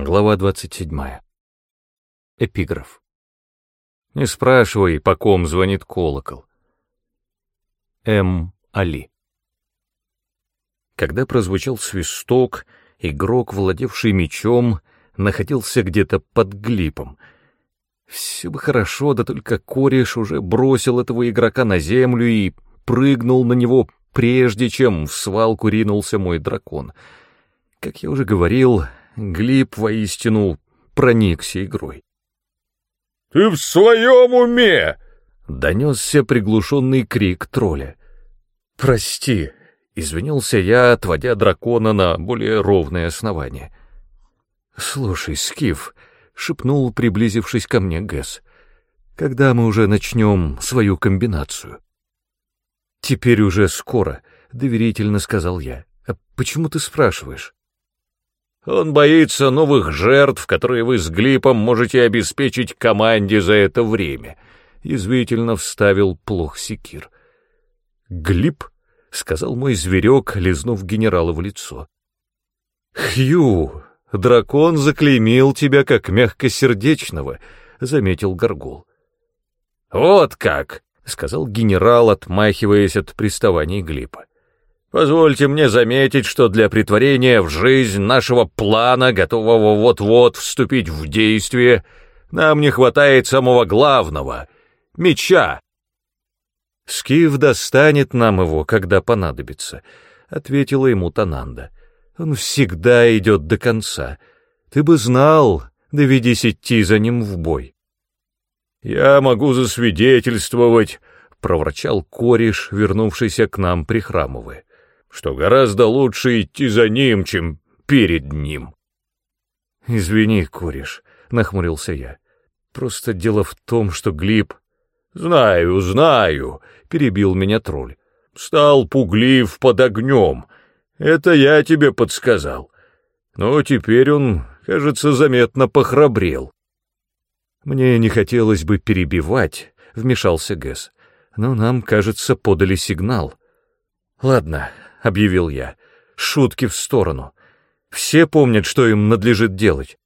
Глава 27. Эпиграф. Не спрашивай, по ком звонит колокол. М. Али. Когда прозвучал свисток, игрок, владевший мечом, находился где-то под глипом. Все бы хорошо, да только кореш уже бросил этого игрока на землю и прыгнул на него, прежде чем в свалку ринулся мой дракон. Как я уже говорил, Глиб воистину проникся игрой. «Ты в своем уме?» — донесся приглушенный крик тролля. «Прости», — извинился я, отводя дракона на более ровное основание. «Слушай, Скиф», — шепнул, приблизившись ко мне Гэс, — «когда мы уже начнем свою комбинацию?» «Теперь уже скоро», — доверительно сказал я. «А почему ты спрашиваешь?» Он боится новых жертв, которые вы с Глипом можете обеспечить команде за это время», — язвительно вставил плох секир. «Глип?» — сказал мой зверек, лизнув генерала в лицо. «Хью, дракон заклеймил тебя как мягкосердечного», — заметил Горгул. «Вот как!» — сказал генерал, отмахиваясь от приставаний Глипа. Позвольте мне заметить, что для притворения в жизнь нашего плана, готового вот-вот вступить в действие, нам не хватает самого главного — меча. «Скиф достанет нам его, когда понадобится», — ответила ему Тананда. «Он всегда идет до конца. Ты бы знал, доведись идти за ним в бой». «Я могу засвидетельствовать», — проворчал кореш, вернувшийся к нам прихрамывая что гораздо лучше идти за ним, чем перед ним. «Извини, куришь», — нахмурился я. «Просто дело в том, что Глиб...» «Знаю, знаю», — перебил меня тролль. «Стал пуглив под огнем. Это я тебе подсказал. Но теперь он, кажется, заметно похрабрел». «Мне не хотелось бы перебивать», — вмешался Гэс. «Но нам, кажется, подали сигнал». «Ладно, — объявил я. «Шутки в сторону. Все помнят, что им надлежит делать».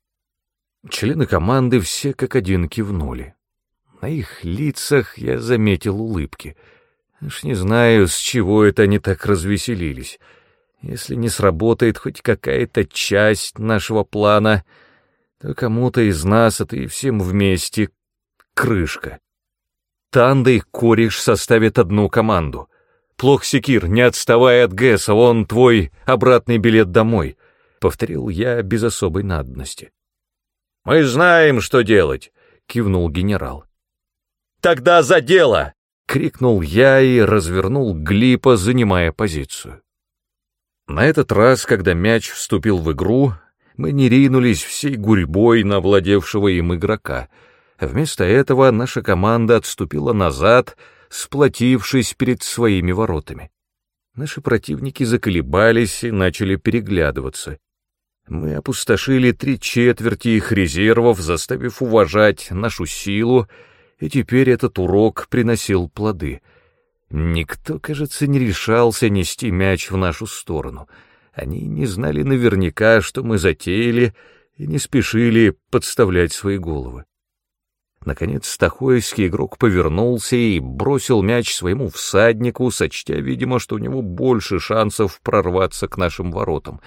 Члены команды все как один кивнули. На их лицах я заметил улыбки. Уж не знаю, с чего это они так развеселились. Если не сработает хоть какая-то часть нашего плана, то кому-то из нас это и всем вместе крышка. Танда и кореш составят одну команду. Плох секир, не отставай от Гэса, он твой обратный билет домой», — повторил я без особой надобности. «Мы знаем, что делать», — кивнул генерал. «Тогда за дело!» — крикнул я и развернул Глипа, занимая позицию. На этот раз, когда мяч вступил в игру, мы не ринулись всей гурьбой на владевшего им игрока. Вместо этого наша команда отступила назад — сплотившись перед своими воротами. Наши противники заколебались и начали переглядываться. Мы опустошили три четверти их резервов, заставив уважать нашу силу, и теперь этот урок приносил плоды. Никто, кажется, не решался нести мяч в нашу сторону. Они не знали наверняка, что мы затеяли, и не спешили подставлять свои головы. Наконец стахойский игрок повернулся и бросил мяч своему всаднику, сочтя, видимо, что у него больше шансов прорваться к нашим воротам.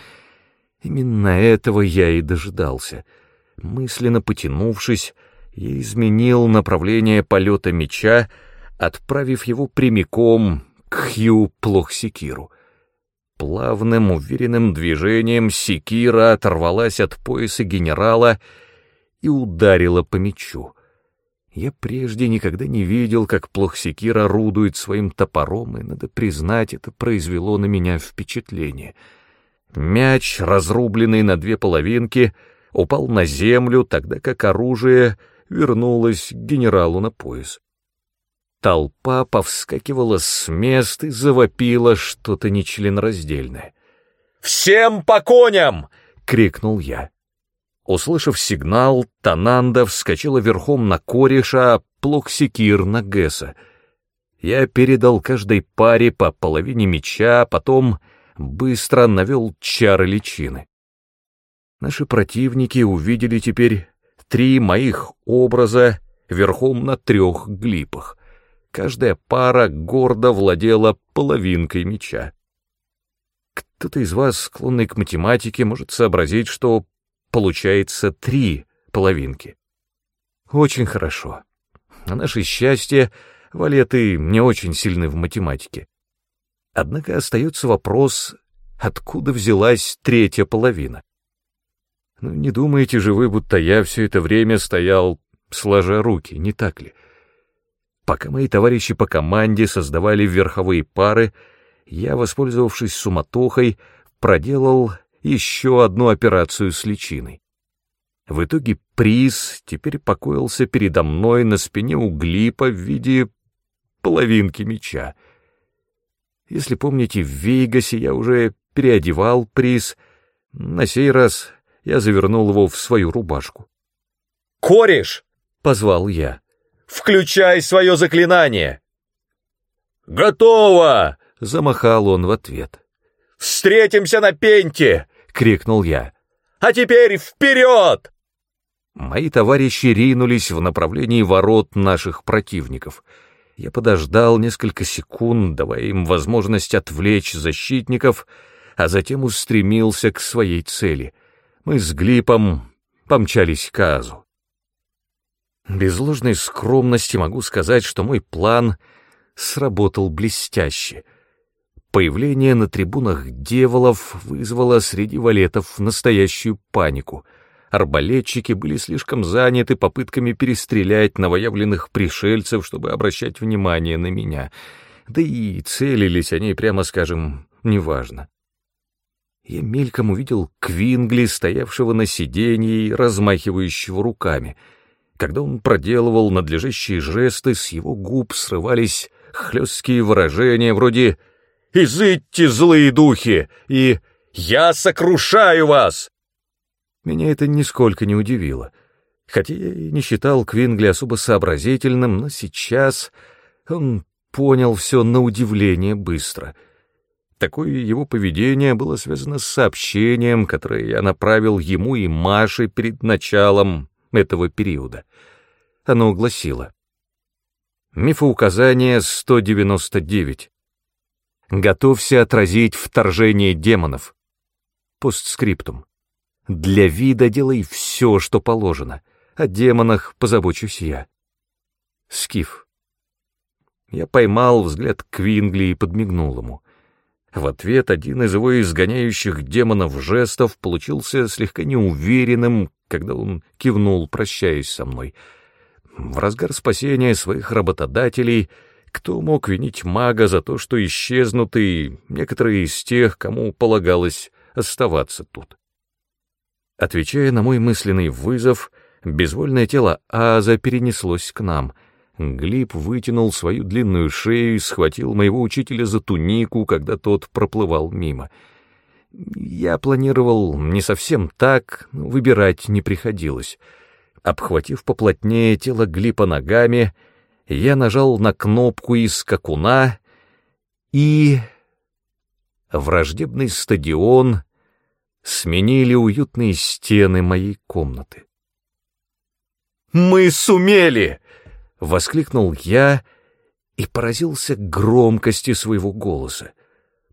Именно этого я и дожидался. Мысленно потянувшись, я изменил направление полета мяча, отправив его прямиком к Хью Плохсекиру. Плавным, уверенным движением секира оторвалась от пояса генерала и ударила по мячу. Я прежде никогда не видел, как Плохсекир орудует своим топором, и, надо признать, это произвело на меня впечатление. Мяч, разрубленный на две половинки, упал на землю, тогда как оружие вернулось к генералу на пояс. Толпа повскакивала с мест и завопила что-то нечленораздельное. «Всем по коням!» — крикнул я. Услышав сигнал, Тананда вскочила верхом на Корреша, Плоксикир на Гесса. Я передал каждой паре по половине мяча, потом быстро навел чары личины. Наши противники увидели теперь три моих образа верхом на трех глипах. Каждая пара гордо владела половинкой меча. Кто-то из вас, склонный к математике, может сообразить, что получается три половинки. Очень хорошо. На наше счастье, валеты не очень сильны в математике. Однако остается вопрос, откуда взялась третья половина. Ну, не думаете же вы, будто я все это время стоял, сложа руки, не так ли? Пока мои товарищи по команде создавали верховые пары, я, воспользовавшись суматохой, проделал еще одну операцию с личиной. В итоге приз теперь покоился передо мной на спине у глипа в виде половинки меча. Если помните, в Вейгасе я уже переодевал приз, на сей раз я завернул его в свою рубашку. «Кореш!» — позвал я. «Включай свое заклинание!» «Готово!» — замахал он в ответ. «Встретимся на пенте!» — крикнул я. «А теперь вперед!» Мои товарищи ринулись в направлении ворот наших противников. Я подождал несколько секунд, давая им возможность отвлечь защитников, а затем устремился к своей цели. Мы с Глипом помчались к Азу. Без ложной скромности могу сказать, что мой план сработал блестяще. Появление на трибунах дьяволов вызвало среди валетов настоящую панику — Арбалетчики были слишком заняты попытками перестрелять новоявленных пришельцев, чтобы обращать внимание на меня. Да и целились они, прямо скажем, неважно. Я мельком увидел Квингли, стоявшего на сиденье и размахивающего руками. Когда он проделывал надлежащие жесты, с его губ срывались хлесткие выражения вроде «Изыдьте, злые духи!» и «Я сокрушаю вас!» Меня это нисколько не удивило. Хотя я и не считал Квингли особо сообразительным, но сейчас он понял все на удивление быстро. Такое его поведение было связано с сообщением, которое я направил ему и Маше перед началом этого периода. Оно гласило. Мифоуказание 199. Готовься отразить вторжение демонов. Постскриптум. Для вида делай все, что положено. О демонах позабочусь я. Скиф. Я поймал взгляд Квингли и подмигнул ему. В ответ один из его изгоняющих демонов жестов получился слегка неуверенным, когда он кивнул, прощаясь со мной. В разгар спасения своих работодателей кто мог винить мага за то, что исчезнуты некоторые из тех, кому полагалось оставаться тут? Отвечая на мой мысленный вызов, безвольное тело Аза перенеслось к нам. Глиб вытянул свою длинную шею и схватил моего учителя за тунику, когда тот проплывал мимо. Я планировал не совсем так, выбирать не приходилось. Обхватив поплотнее тело Глипа ногами, я нажал на кнопку из скакуна, и... Враждебный стадион сменили уютные стены моей комнаты. «Мы сумели!» — воскликнул я и поразился громкости своего голоса.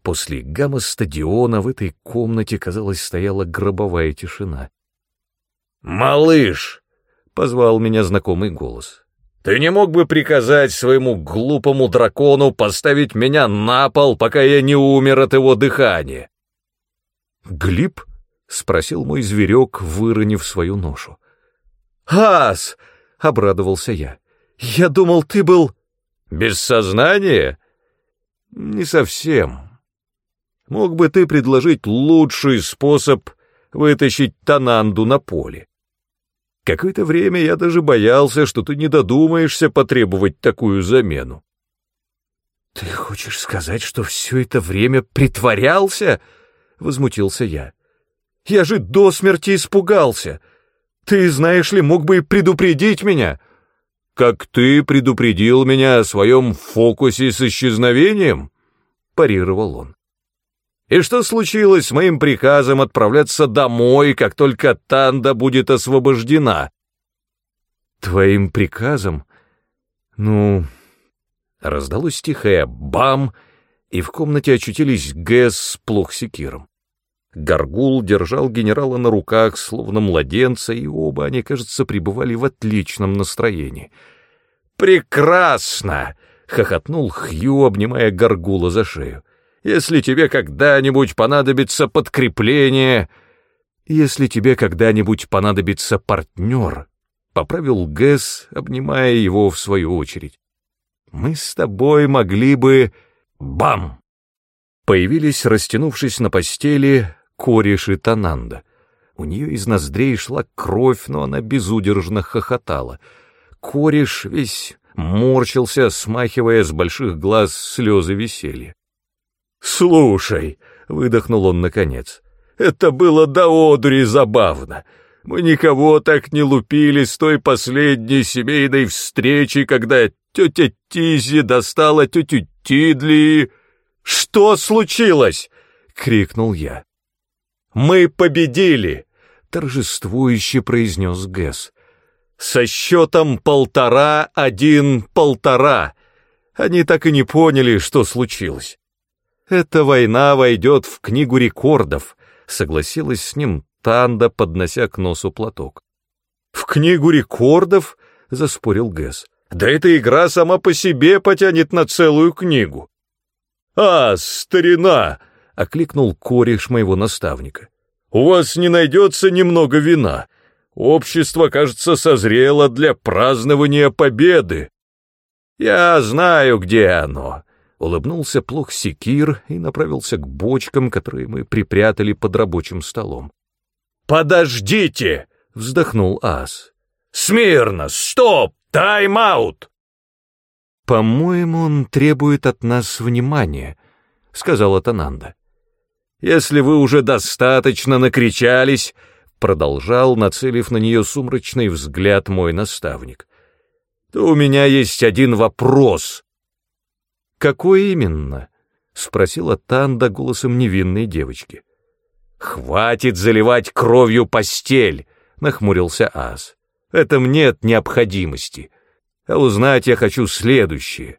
После гамма-стадиона в этой комнате, казалось, стояла гробовая тишина. «Малыш!» — позвал меня знакомый голос. «Ты не мог бы приказать своему глупому дракону поставить меня на пол, пока я не умер от его дыхания?» «Глиб?» — спросил мой зверек, выронив свою ношу. «Ас!» — обрадовался я. «Я думал, ты был...» «Без сознания?» «Не совсем. Мог бы ты предложить лучший способ вытащить Тананду на поле? Какое-то время я даже боялся, что ты не додумаешься потребовать такую замену». «Ты хочешь сказать, что все это время притворялся?» возмутился я. «Я же до смерти испугался! Ты, знаешь ли, мог бы и предупредить меня!» «Как ты предупредил меня о своем фокусе с исчезновением?» — парировал он. И что случилось с моим приказом отправляться домой, как только Танда будет освобождена? Твоим приказом? Ну... Раздалось тихое «бам», и в комнате очутились Гэс с Плохсикиром. Гаргул держал генерала на руках, словно младенца, и оба они, кажется, пребывали в отличном настроении. «Прекрасно!» — хохотнул Хью, обнимая Гаргула за шею. «Если тебе когда-нибудь понадобится подкрепление...» «Если тебе когда-нибудь понадобится партнер», — поправил Гэс, обнимая его в свою очередь. «Мы с тобой могли бы...» Бам! Появились, растянувшись на постели, кореш и Тананда. У нее из ноздрей шла кровь, но она безудержно хохотала. Кореш весь морщился, смахивая с больших глаз слезы веселья. «Слушай», — выдохнул он наконец, — «это было до одури забавно. Мы никого так не лупили с той последней семейной встречи, когда тетя Тизи достала тетю Тидли... «Что случилось?» — крикнул я. «Мы победили!» — торжествующе произнес Гэс. «Со счетом полтора-один-полтора!» Они так и не поняли, что случилось. «Эта война войдет в книгу рекордов», — согласилась с ним Танда, поднося к носу платок. «В книгу рекордов?» — заспорил Гэс. «Да эта игра сама по себе потянет на целую книгу». «А, старина!» — окликнул кореш моего наставника. «У вас не найдется немного вина. Общество, кажется, созрело для празднования победы». «Я знаю, где оно», — улыбнулся плох Секир и направился к бочкам, которые мы припрятали под рабочим столом. «Подождите!» — вздохнул Ас. «Смирно! Стоп! Тайм-аут!» «По-моему, он требует от нас внимания», — сказала Тананда. «Если вы уже достаточно накричались», — продолжал, нацелив на нее сумрачный взгляд мой наставник, «то у меня есть один вопрос». «Какой именно?» — спросила Танда голосом невинной девочки. «Хватит заливать кровью постель», — нахмурился Ас. «В этом нет необходимости. А узнать я хочу следующее.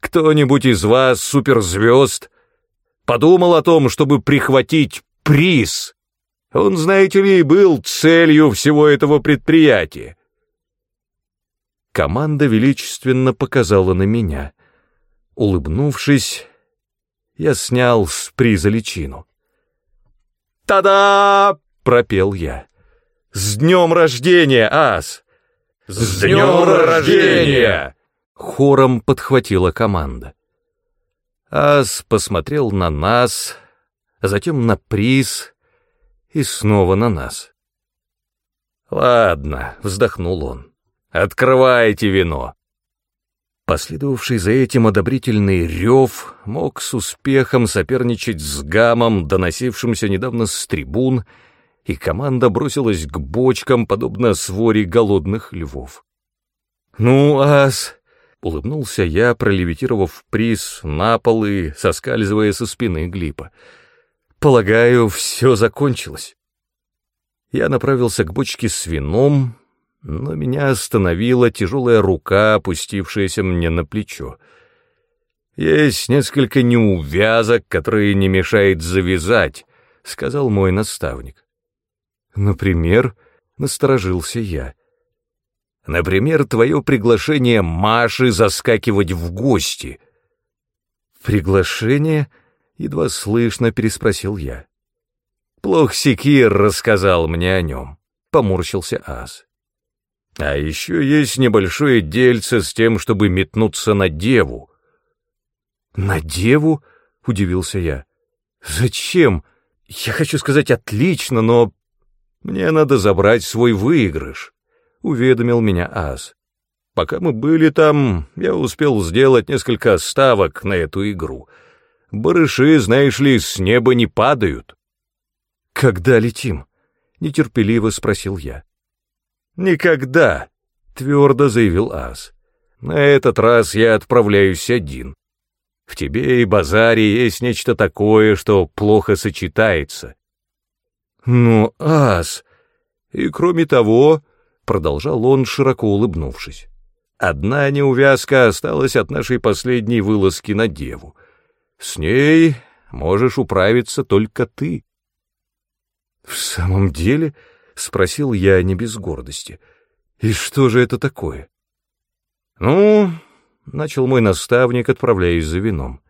Кто-нибудь из вас, суперзвезд, подумал о том, чтобы прихватить приз? Он, знаете ли, был целью всего этого предприятия. Команда величественно показала на меня. Улыбнувшись, я снял с приза личину. «Та-да!» — пропел я. «С днем рождения, ас!» «С днем рождения!» — хором подхватила команда. Ас посмотрел на нас, затем на приз и снова на нас. «Ладно», — вздохнул он, — «открывайте вино». Последовавший за этим одобрительный рев мог с успехом соперничать с гамом, доносившимся недавно с трибун, и команда бросилась к бочкам, подобно своре голодных львов. «Ну, ас!» — улыбнулся я, пролевитировав приз на пол и соскальзывая со спины глипа. «Полагаю, все закончилось». Я направился к бочке с вином, но меня остановила тяжелая рука, опустившаяся мне на плечо. «Есть несколько неувязок, которые не мешает завязать», — сказал мой наставник. Например, насторожился я. Например, твое приглашение Маши заскакивать в гости. Приглашение? Едва слышно переспросил я. Плох Секир рассказал мне о нем. Поморщился Ас. А еще есть небольшое дельце с тем, чтобы метнуться на деву. На деву? Удивился я. Зачем? Я хочу сказать отлично, но «Мне надо забрать свой выигрыш», — уведомил меня Ас. «Пока мы были там, я успел сделать несколько ставок на эту игру. Барыши, знаешь ли, с неба не падают». «Когда летим?» — нетерпеливо спросил я. «Никогда», — твердо заявил Ас. «На этот раз я отправляюсь один». В тебе и базаре есть нечто такое, что плохо сочетается. Ну, ас. И кроме того, продолжал он, широко улыбнувшись, одна неувязка осталась от нашей последней вылазки на деву. С ней можешь управиться только ты. В самом деле, спросил я не без гордости. И что же это такое? Ну, начал мой наставник, отправляясь за вином.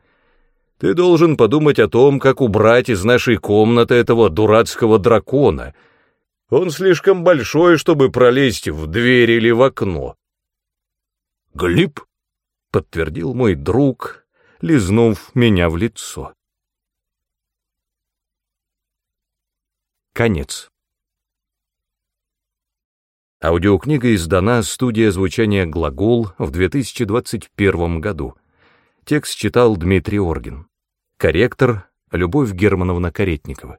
Ты должен подумать о том, как убрать из нашей комнаты этого дурацкого дракона. Он слишком большой, чтобы пролезть в дверь или в окно. Глип, подтвердил мой друг, лизнув меня в лицо. Конец. Аудиокнига издана студия звучания «Глагол» в 2021 году. Текст читал Дмитрий Оргин. Корректор Любовь Германовна Каретникова.